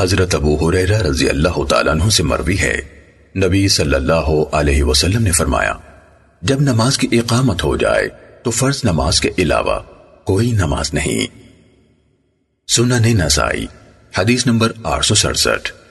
حضرت ابو حریرہ رضی اللہ تعالیٰ عنہ سے مروی ہے۔ نبی صلی اللہ علیہ وسلم نے فرمایا، جب نماز کی اقامت ہو جائے تو فرض نماز کے علاوہ کوئی نماز نہیں۔ سنن نسائی، حدیث نمبر آٹھ سو سڑسٹھ۔